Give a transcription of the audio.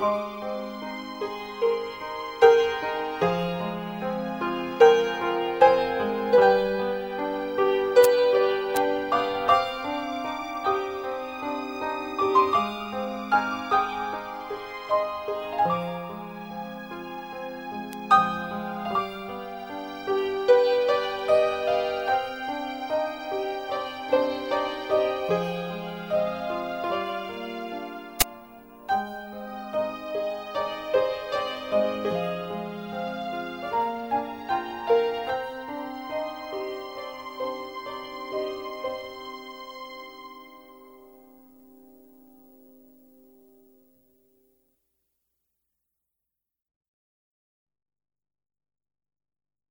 Bye.